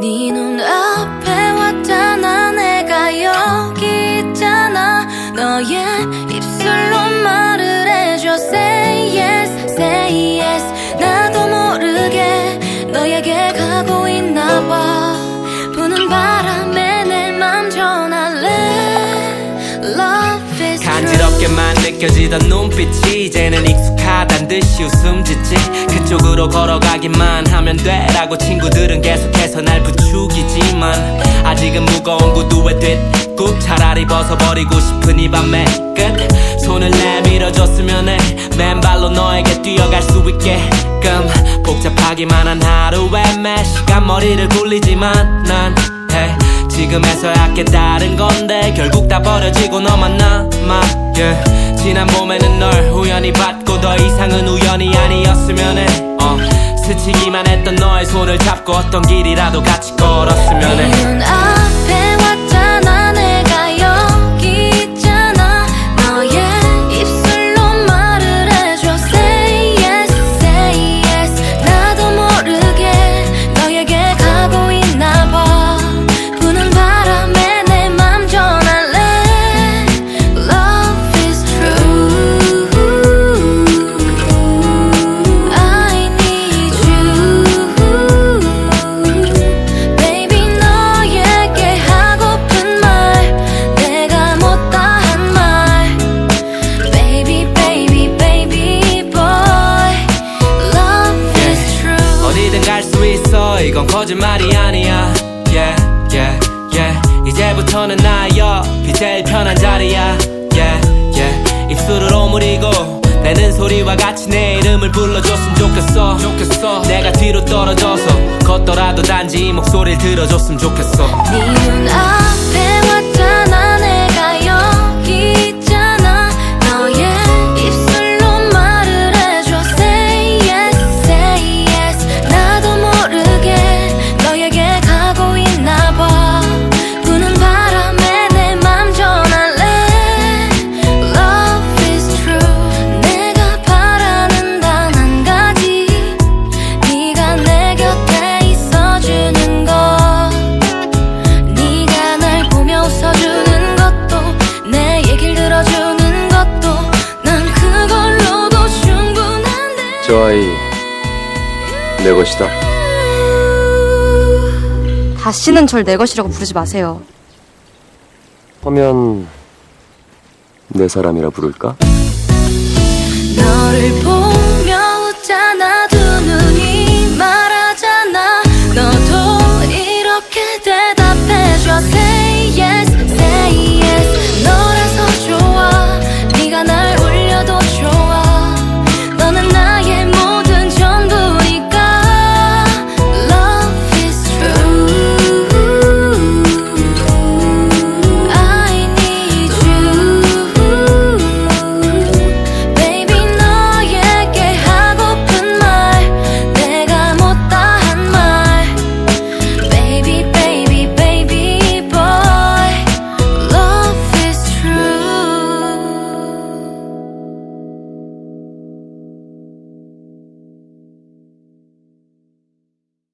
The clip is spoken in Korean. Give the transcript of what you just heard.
네 눈앞에 왔잖아. 내가 여기 있잖아. 너의 입술로 말을 해줘. Say yes, say yes. 나도 모르게 너에게 가고 있나 봐. 부는 바람에 내 맘 전할래. Love is 간지럽게만 느껴지던 눈빛이 이제는 익숙하단 듯이 웃음 짓지 그쪽으로 걸어가기만 하면 돼라고 친구들은 계속해서 날 부추기지만 아직은 무거운 구두에 뒷굽 차라리 벗어버리고 싶은 이 밤의 끝 손을 내밀어줬으면 해 맨발로 너에게 뛰어갈 수 있게끔 복잡하기만 한 하루에 매 시간 머리를 굴리지만 난 해. 지금에서야 깨달은 건데 결국 다 버려지고 너만 남아 yeah. 지난 봄에는 널 우연히 봤고 더 이상은 우연이 아니었으면 해 어. 스치기만 했던 너의 손을 잡고 어떤 길이라도 같이 걸었으면 해 이건 거짓말이 아니야. Yeah yeah yeah. 이제부터는 나의 옆이 제일 편한 자리야. Yeah yeah. 입술을 오므리고 내는 소리와 같이 내 이름을 불러줬으면 좋겠어. 좋겠어. 내가 뒤로 떨어져서 걷더라도 단지 이 목소리를 들어줬으면 좋겠어. 네 눈앞에 아이 내 것이다. 다시는 절 내 것이라고 부르지 마세요. 하면 내 사람이라 부를까? 너를 보